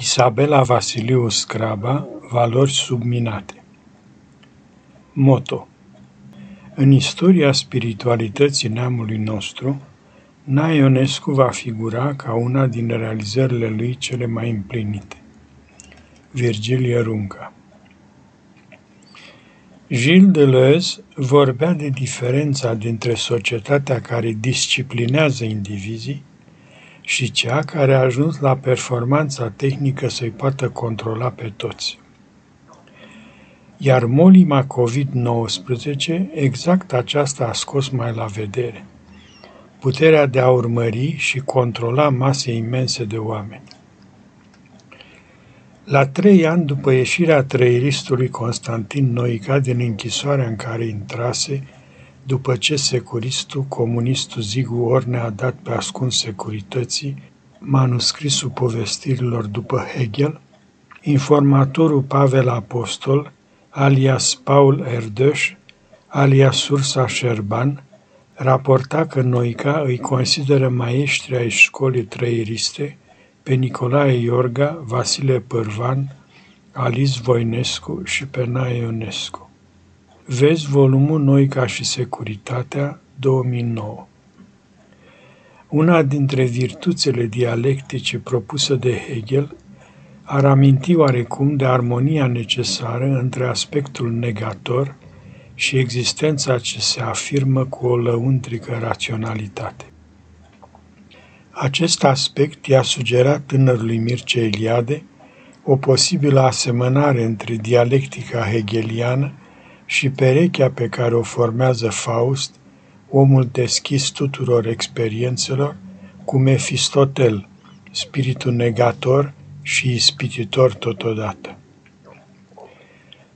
Isabela Vasiliu Scraba, Valori subminate. Moto. În istoria spiritualității neamului nostru, Na Ionescu va figura ca una din realizările lui cele mai împlinite. Virgilie Runca Gilles Deleuze vorbea de diferența dintre societatea care disciplinează indivizii și cea care a ajuns la performanța tehnică să-i poată controla pe toți. Iar molima COVID-19, exact aceasta a scos mai la vedere. Puterea de a urmări și controla mase imense de oameni. La trei ani după ieșirea trăiristului Constantin Noica din închisoarea în care intrase, după ce securistul, comunistul Zigu Orne a dat pe ascuns securității manuscrisul povestirilor după Hegel, informatorul Pavel Apostol, alias Paul Erdős, alias Sursa Șerban, raporta că Noica îi consideră maestri ai școlii trăiriste pe Nicolae Iorga, Vasile Pârvan, Alice Voinescu și pe Nae Ionescu. Vezi volumul Noi ca și Securitatea, 2009. Una dintre virtuțele dialectice propusă de Hegel ar aminti oarecum de armonia necesară între aspectul negator și existența ce se afirmă cu o lăuntrică raționalitate. Acest aspect i-a sugerat tânărului Mircea Eliade o posibilă asemănare între dialectica hegeliană și perechea pe care o formează Faust, omul deschis tuturor experiențelor, cu Mefistotel, spiritul negator și ispititor totodată.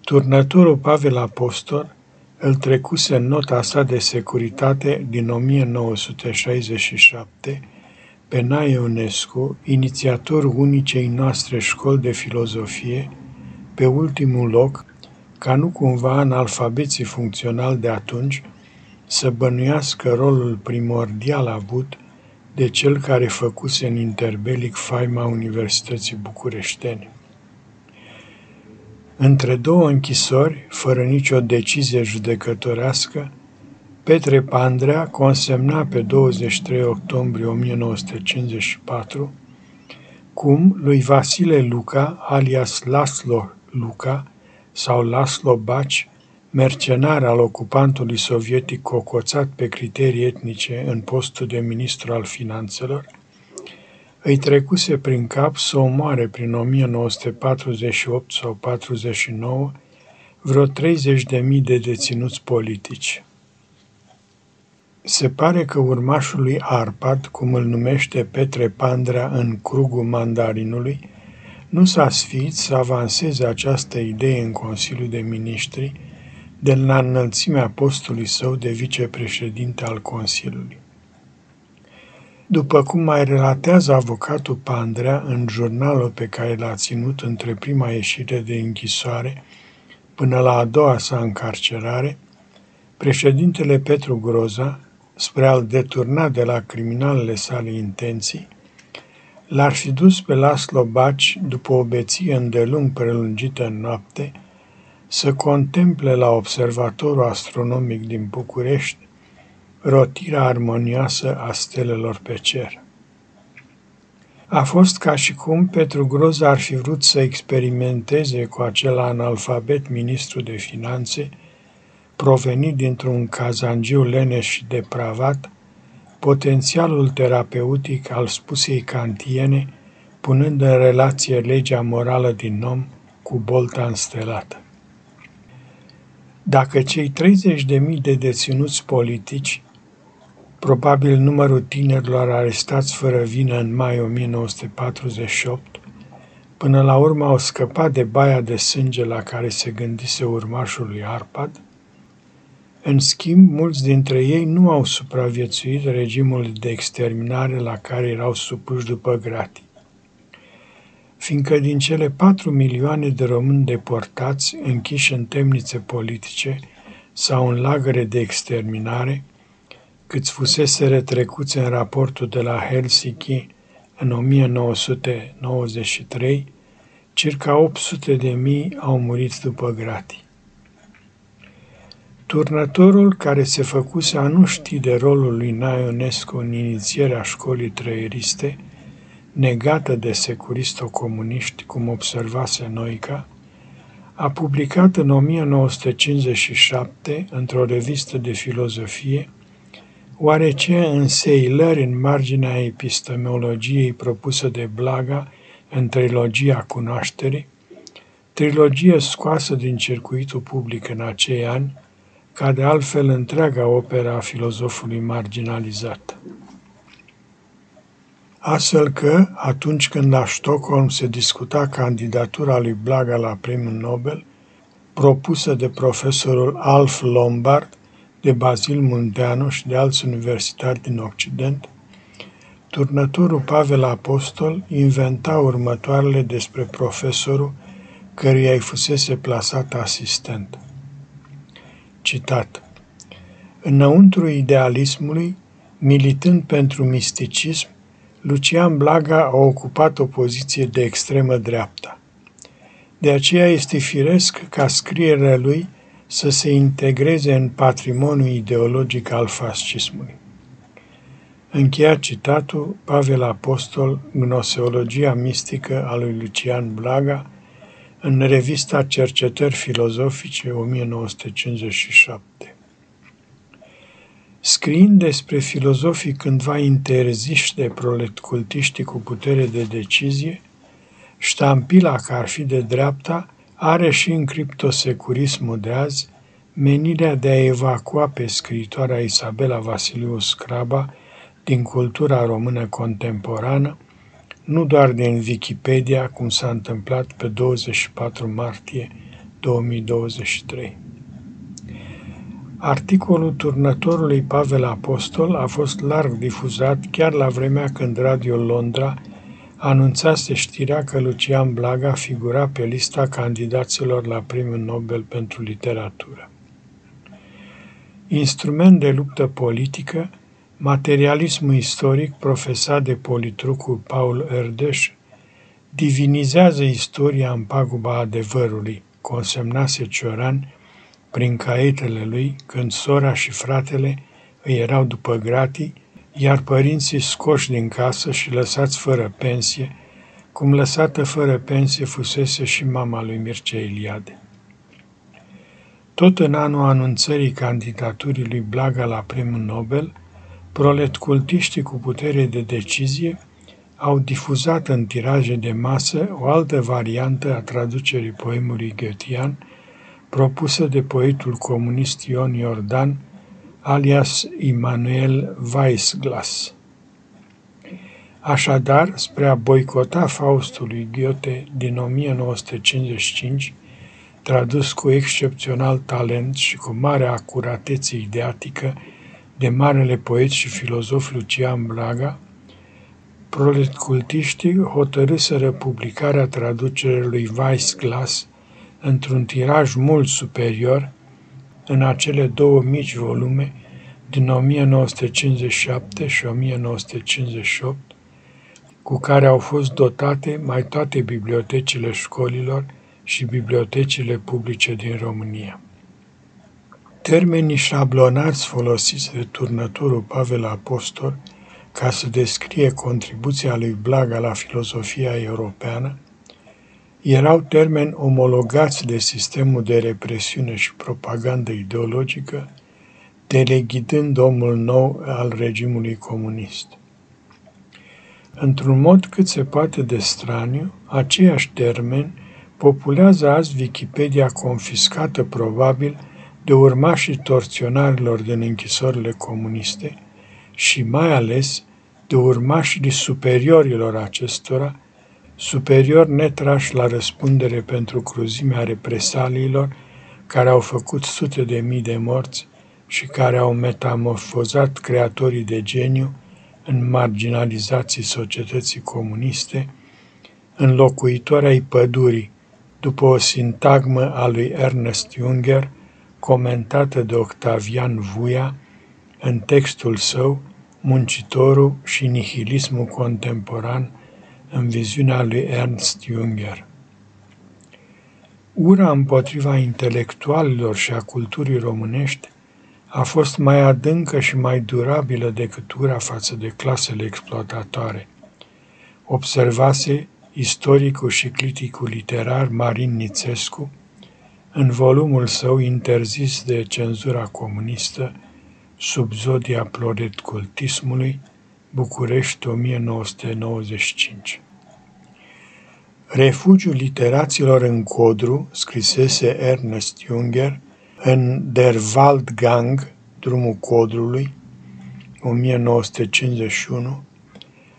Turnătorul Pavel Apostol îl trecuse în nota sa de securitate din 1967 pe Nae Ionescu, inițiator unicei noastre școli de filozofie, pe ultimul loc ca nu cumva analfabeții funcțional de atunci să bănuiască rolul primordial avut de cel care făcuse în interbelic faima Universității Bucureștene. Între două închisori, fără nicio decizie judecătorească, Petre Pandrea consemna pe 23 octombrie 1954 cum lui Vasile Luca, alias Laslo Luca, sau Laslo Baci, mercenar al ocupantului sovietic cocoțat pe criterii etnice în postul de ministru al finanțelor, îi trecuse prin cap să omoare prin 1948 sau 49 vreo 30.000 de deținuți politici. Se pare că urmașul lui Arpad, cum îl numește Petre Pandrea în Crugul Mandarinului, nu s-a sfiit să avanseze această idee în Consiliul de Ministri de la înălțimea postului său de vicepreședinte al Consiliului. După cum mai relatează avocatul Pandrea în jurnalul pe care l-a ținut între prima ieșire de închisoare până la a doua sa încarcerare, președintele Petru Groza, spre a-l deturna de la criminalele sale intenții, L-ar fi dus pe Laslo Baci, după o beție îndelung prelungită în noapte, să contemple la observatorul astronomic din București rotirea armonioasă a stelelor pe cer. A fost ca și cum Petru Groz ar fi vrut să experimenteze cu acel analfabet ministru de finanțe, provenit dintr-un cazangiu leneș și depravat, potențialul terapeutic al spusei kantiene, punând în relație legea morală din om cu bolta înstelată. Dacă cei 30.000 de deținuți politici, probabil numărul tinerilor arestați fără vină în mai 1948, până la urmă au scăpat de baia de sânge la care se gândise urmașul lui Arpad, în schimb, mulți dintre ei nu au supraviețuit regimul de exterminare la care erau supuși după gratii. Fiindcă din cele patru milioane de români deportați, închiși în temnițe politice sau în lagăre de exterminare, câți fusese retrecuți în raportul de la Helsinki în 1993, circa 800 de mii au murit după gratii. Turnătorul care se făcuse a nu ști de rolul lui Naionescu în inițierea școlii trăieriste, negată de securisto-comuniști, cum observase Noica, a publicat în 1957, într-o revistă de filozofie, oarece înseilări în marginea epistemologiei propusă de Blaga în trilogia cunoașterii, trilogie scoasă din circuitul public în acei ani, ca de altfel întreaga opera a filozofului marginalizat. Astfel că, atunci când la Stockholm se discuta candidatura lui Blaga la premiul Nobel, propusă de profesorul Alf Lombard, de Bazil Munteanu și de alți universitari din Occident, turnătorul Pavel Apostol inventa următoarele despre profesorul căruia îi fusese plasat asistent. Citat. Înăuntru idealismului, militând pentru misticism, Lucian Blaga a ocupat o poziție de extremă dreapta. De aceea este firesc ca scrierea lui să se integreze în patrimoniul ideologic al fascismului. Încheia citatul Pavel Apostol, Gnoseologia mistică a lui Lucian Blaga, în revista Cercetări Filozofice 1957. Scriind despre filozofii cândva interziși de proletcultiștii cu putere de decizie, ștampila că ar fi de dreapta are și în criptosecurismul de azi menirea de a evacua pe scriitoarea Isabela Vasiliu Scraba din cultura română contemporană, nu doar din Wikipedia, cum s-a întâmplat pe 24 martie 2023. Articolul turnătorului Pavel Apostol a fost larg difuzat chiar la vremea când Radio Londra anunțase știrea că Lucian Blaga figura pe lista candidaților la Premiul Nobel pentru Literatură. Instrument de luptă politică, materialismul istoric profesat de politrucul Paul Erdeș divinizează istoria în paguba adevărului, consemnase Cioran prin caietele lui când sora și fratele îi erau după gratii iar părinții scoși din casă și lăsați fără pensie, cum lăsată fără pensie fusese și mama lui Mircea Eliade. Tot în anul anunțării candidaturii lui Blaga la premiul Nobel, proletcultiștii cu putere de decizie au difuzat în tiraje de masă o altă variantă a traducerii poemului goethean propusă de poetul comunist Ion Iordan alias Immanuel Weissglass. Așadar, spre a boicota Faustul lui Goethe din 1955, tradus cu excepțional talent și cu mare acuratețe ideatică de marele poet și filozof Lucian Blaga, proletcultiștii hotărâsără publicarea traducerii lui Weissglass într-un tiraj mult superior în acele două mici volume din 1957 și 1958, cu care au fost dotate mai toate bibliotecile școlilor și bibliotecile publice din România. Termenii șablonați folosiți de turnătorul Pavel Apostol ca să descrie contribuția lui Blaga la filozofia europeană erau termeni omologați de sistemul de represiune și propagandă ideologică, teleghidând omul nou al regimului comunist. Într-un mod cât se poate de straniu, aceiași termeni populează azi Wikipedia confiscată probabil de urmașii torționarilor din închisorile comuniste și mai ales de urmașii superiorilor acestora, superior netrași la răspundere pentru cruzimea represaliilor care au făcut sute de mii de morți și care au metamorfozat creatorii de geniu în marginalizații societății comuniste, în locuitoarea ai pădurii, după o sintagmă a lui Ernest Junger, comentată de Octavian Vuia în textul său muncitorul și nihilismul contemporan în viziunea lui Ernst Junger. Ura împotriva intelectualilor și a culturii românești a fost mai adâncă și mai durabilă decât ura față de clasele exploatatoare. Observase istoricul și criticul literar Marin Nițescu în volumul său interzis de cenzura comunistă sub zodia cultismului, București 1995. Refugiul literaților în Codru, scrisese Ernest Junger, în Der Waldgang, drumul Codrului, 1951,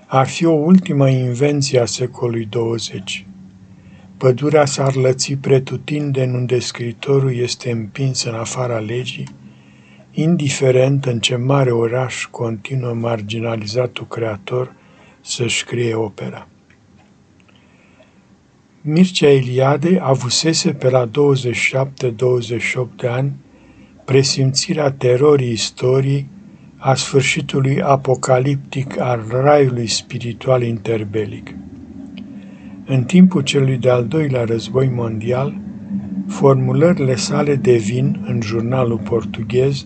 ar fi o ultimă invenție a secolului 20. Pădurea s-ar lăți pretutindeni unde scritorul este împins în afara legii, indiferent în ce mare oraș continuă marginalizatul creator să-și scrie opera. Mircea Eliade avusese pe la 27-28 de ani presimțirea terorii istoriei a sfârșitului apocaliptic al raiului spiritual interbelic. În timpul celui de-al doilea război mondial, formulările sale devin, în jurnalul portughez,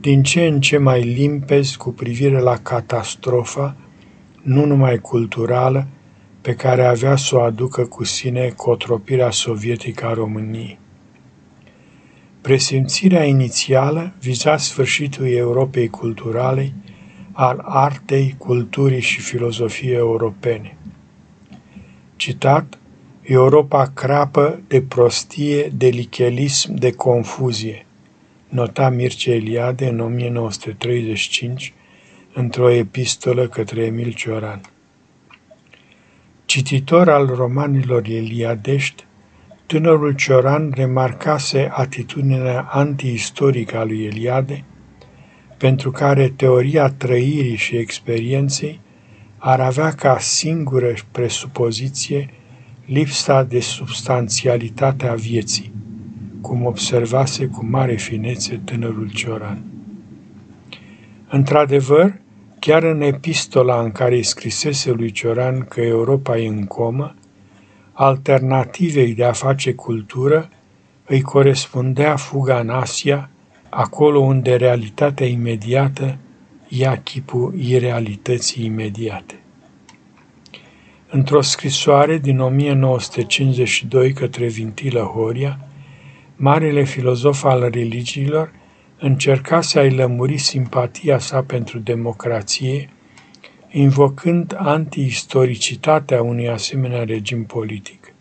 din ce în ce mai limpezi cu privire la catastrofa, nu numai culturală, pe care avea să o aducă cu sine cotropirea sovietică a României. Presimțirea inițială viza sfârșitul Europei culturale, al artei, culturii și filozofiei europene. Citat, Europa crapă de prostie, de lichelism, de confuzie, nota Mircea Eliade în 1935 într-o epistolă către Emil Cioran. Cititor al romanilor Eliadești, tânărul Cioran remarcase atitudinea antiistorică a lui Eliade, pentru care teoria trăirii și experienței ar avea ca singură presupoziție lipsa de substanțialitate a vieții, cum observase cu mare finețe tânărul Cioran. Într-adevăr, Chiar în epistola în care îi scrisese lui Cioran că Europa e în comă, alternativei de a face cultură îi corespundea fuga în Asia, acolo unde realitatea imediată ia chipul irealității imediate. Într-o scrisoare din 1952 către Vintilă Horia, marele filozof al religiilor încerca să-i lămuri simpatia sa pentru democrație, invocând antiistoricitatea unui asemenea regim politic.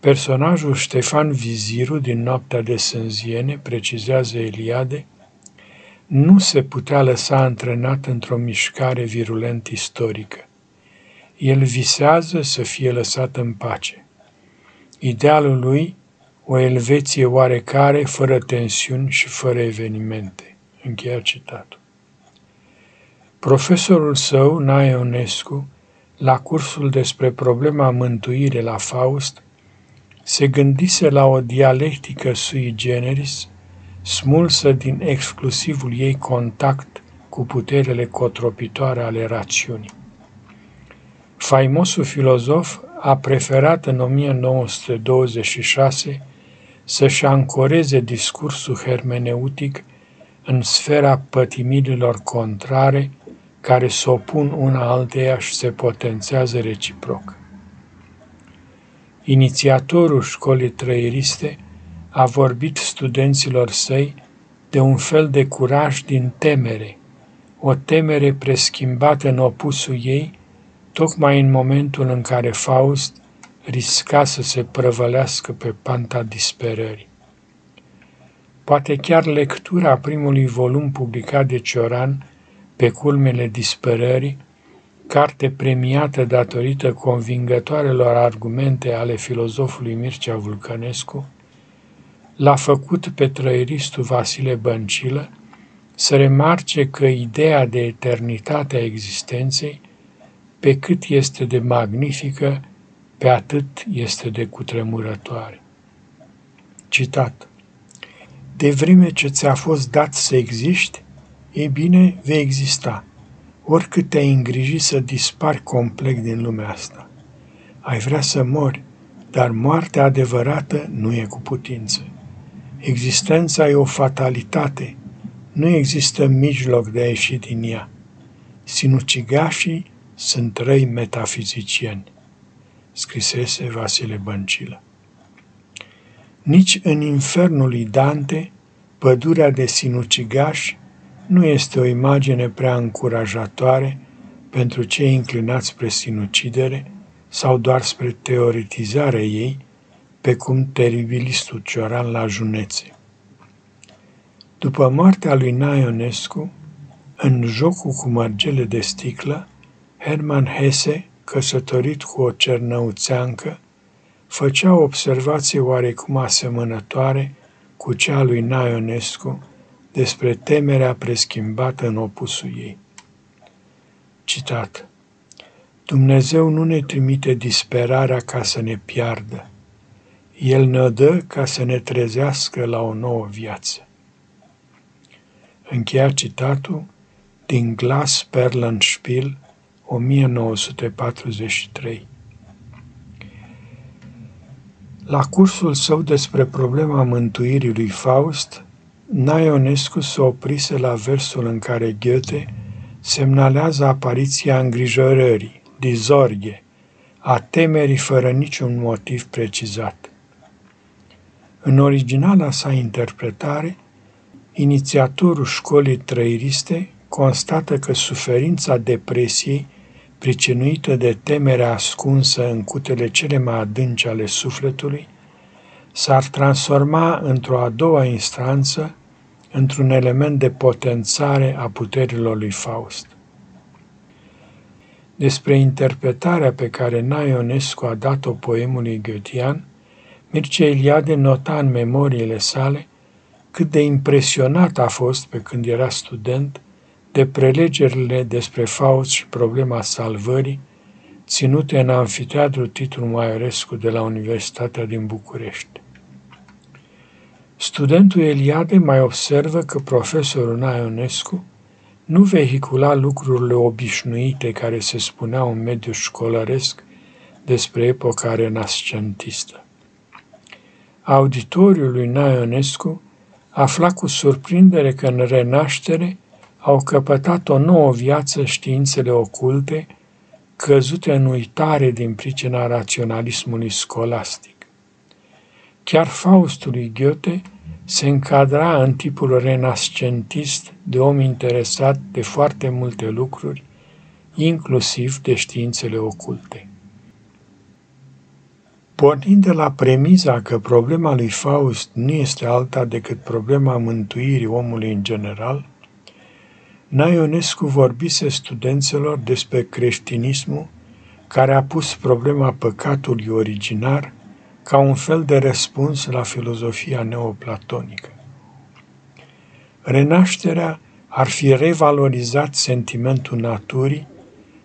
Personajul Ștefan Viziru din Noaptea de Sânziene, precizează Eliade, nu se putea lăsa antrenat într-o mișcare virulent istorică. El visează să fie lăsat în pace. Idealul lui o elveție oarecare, fără tensiuni și fără evenimente. Încheia citatul. Profesorul său, Naionescu, la cursul despre problema mântuire la Faust, se gândise la o dialectică sui generis, smulsă din exclusivul ei contact cu puterele cotropitoare ale rațiunii. Faimosul filozof a preferat în 1926 să-și ancoreze discursul hermeneutic în sfera pătimirilor contrare care se opun una alteia și se potențează reciproc. Inițiatorul școlii trăieriste a vorbit studenților săi de un fel de curaj din temere, o temere preschimbată în opusul ei, tocmai în momentul în care Faust risca să se prăvălească pe panta disperării. Poate chiar lectura primului volum publicat de Cioran, Pe culmele disperării, carte premiată datorită convingătoarelor argumente ale filozofului Mircea Vulcănescu, l-a făcut pe trăieristul Vasile Băncilă să remarce că ideea de eternitate a existenței, pe cât este de magnifică, pe atât este de cutremurătoare. Citat. De vreme ce ți-a fost dat să existi, ei bine, vei exista, oricât te-ai îngriji să dispari complet din lumea asta. Ai vrea să mori, dar moartea adevărată nu e cu putință. Existența e o fatalitate, nu există mijloc de a ieși din ea. Sinucigașii sunt răi metafizicieni, scrisese Vasile Băncilă. Nici în infernul lui Dante, pădurea de sinucigași nu este o imagine prea încurajatoare pentru cei inclinați spre sinucidere sau doar spre teoretizarea ei, pe cum teribilistul Cioran la Junețe. După moartea lui Naionescu, în jocul cu mărgele de sticlă, Herman Hesse, căsătorit cu o cernăuțeancă, făcea o observație oarecum asemănătoare cu cea lui Naionescu despre temerea preschimbată în opusul ei. Citat Dumnezeu nu ne trimite disperarea ca să ne piardă. El ne dă ca să ne trezească la o nouă viață. Încheia citatul din Glas Perlenspiel, 1943. La cursul său despre problema mântuirii lui Faust, Naionescu se oprise la versul în care Goethe semnalează apariția îngrijorării, dizorghe, a temerii fără niciun motiv precizat. În originala sa interpretare, inițiatorul școlii trăiriste constată că suferința depresiei, pricinuită de temerea ascunsă în cutele cele mai adânci ale sufletului, s-ar transforma într-o a doua instanță într-un element de potențare a puterilor lui Faust. Despre interpretarea pe care Naionescu a dat-o poemului Goethean, Mircea Eliade nota în memoriile sale cât de impresionat a fost pe când era student de prelegerile despre Faust și problema salvării, ținute în amfiteatru Titru Maiorescu de la Universitatea din București. Studentul Eliade mai observă că profesorul Naionescu nu vehicula lucrurile obișnuite care se spuneau în mediul școlăresc despre epoca renascentistă. Auditoriul lui Naionescu afla cu surprindere că în renaștere au căpătat o nouă viață științele oculte, căzute în uitare din pricina raționalismului scolastic. Chiar Faustul lui Goethe se încadra în tipul renascentist de om interesat de foarte multe lucruri, inclusiv de științele oculte. Pornind de la premiza că problema lui Faust nu este alta decât problema mântuirii omului în general, Naionescu vorbise studenților despre creștinismul care a pus problema păcatului originar ca un fel de răspuns la filozofia neoplatonică. Renașterea ar fi revalorizat sentimentul naturii,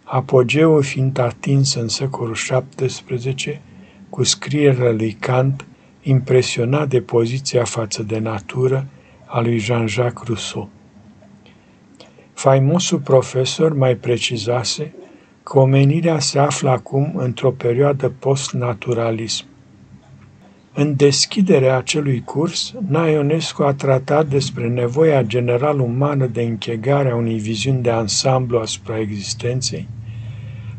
apogeul fiind atins în secolul XVII cu scrierea lui Kant, impresionat de poziția față de natură a lui Jean-Jacques Rousseau. Faimosul profesor mai precizase că omenirea se află acum într-o perioadă post-naturalism. În deschiderea acelui curs, Naionescu a tratat despre nevoia general umană de închegare a unei viziuni de ansamblu asupra existenței,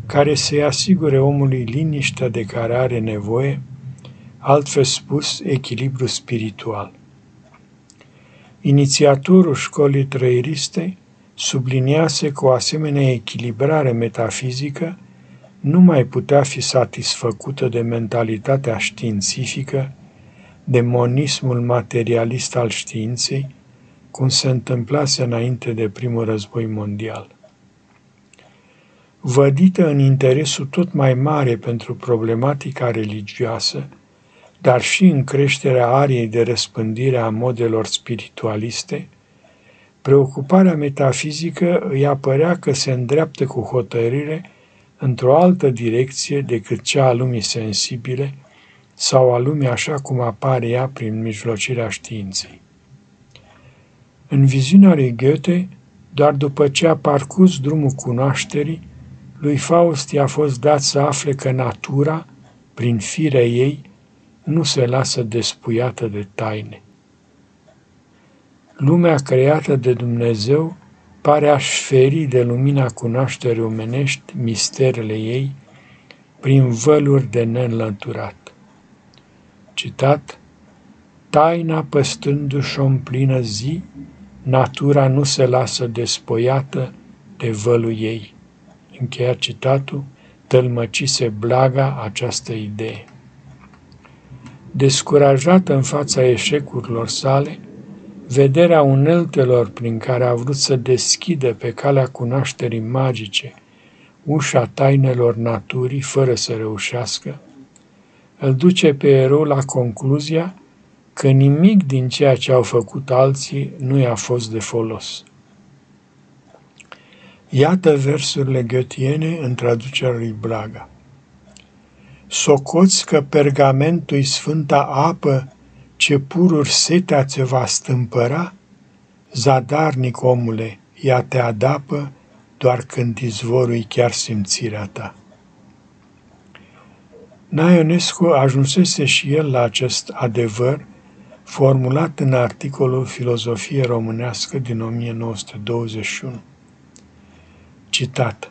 care să-i asigure omului liniștea de care are nevoie, altfel spus, echilibru spiritual. Inițiatorul școlii trăiriste subliniase că o asemenea echilibrare metafizică nu mai putea fi satisfăcută de mentalitatea științifică, de monismul materialist al științei, cum se întâmplase înainte de primul război mondial. Vădită în interesul tot mai mare pentru problematica religioasă, dar și în creșterea ariei de răspândire a modelor spiritualiste, preocuparea metafizică îi apărea că se îndreaptă cu hotărâre într-o altă direcție decât cea a lumii sensibile sau a lumii așa cum apare ea prin mijlocirea științei. În viziunea lui Goethe, Doar după ce a parcurs drumul cunoașterii, lui Faust i-a fost dat să afle că natura, prin firea ei, nu se lasă despuiată de taine. Lumea creată de Dumnezeu pare a-și șferi de lumina cunoașterii omenești misterele ei prin văluri de neînlăturat. Citat, Taina păstându-și o plină zi, natura nu se lasă despoiată de vălul ei. Încheia citatul, tălmăcise blaga această idee. Descurajată în fața eșecurilor sale, vederea uneltelor prin care a vrut să deschidă pe calea cunoașterii magice ușa tainelor naturii fără să reușească, îl duce pe erou la concluzia că nimic din ceea ce au făcut alții nu i-a fost de folos. Iată versurile gătiene în traducerea lui Braga. Socoți că pergamentul sfânta apă ce pururi setea ți va stâmpăra? Zadarnic, omule, ea te adapă doar când izvorui chiar simțirea ta. Naionescu ajunsese și el la acest adevăr formulat în articolul Filozofie românească din 1921. Citat.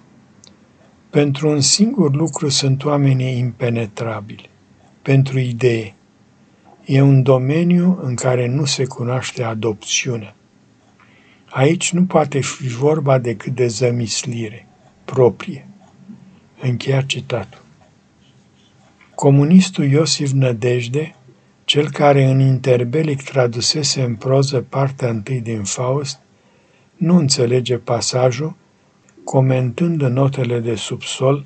Pentru un singur lucru sunt oamenii impenetrabili, pentru idee. E un domeniu în care nu se cunoaște adopțiunea. Aici nu poate fi vorba decât de zămislire proprie. Încheia citatul. Comunistul Iosif Nădejde, cel care în interbelic tradusese în proză partea întâi din Faust, nu înțelege pasajul, comentând în notele de subsol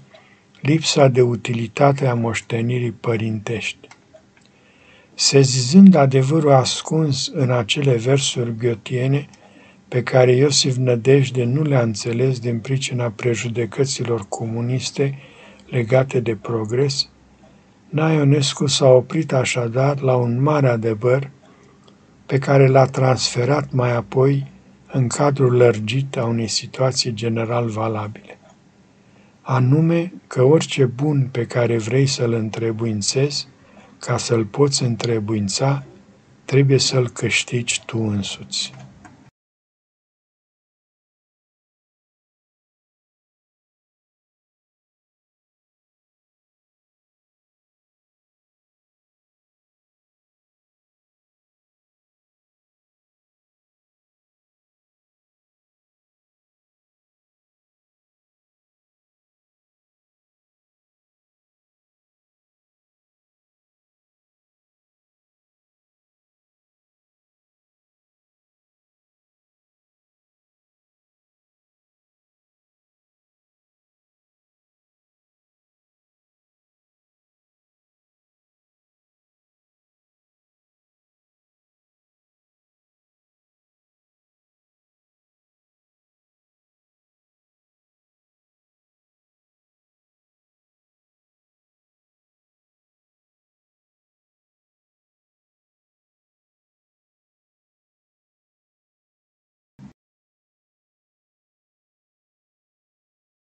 lipsa de utilitate a moștenirii părintești. Sezizând adevărul ascuns în acele versuri gătiene, pe care Iosif Nădejde nu le-a înțeles din pricina prejudecăților comuniste legate de progres, Naionescu s-a oprit așadar la un mare adevăr pe care l-a transferat mai apoi în cadrul lărgit a unei situații general valabile. Anume că orice bun pe care vrei să-l întrebuințezi, ca să-l poți întrebuința, trebuie să-l câștigi tu însuți.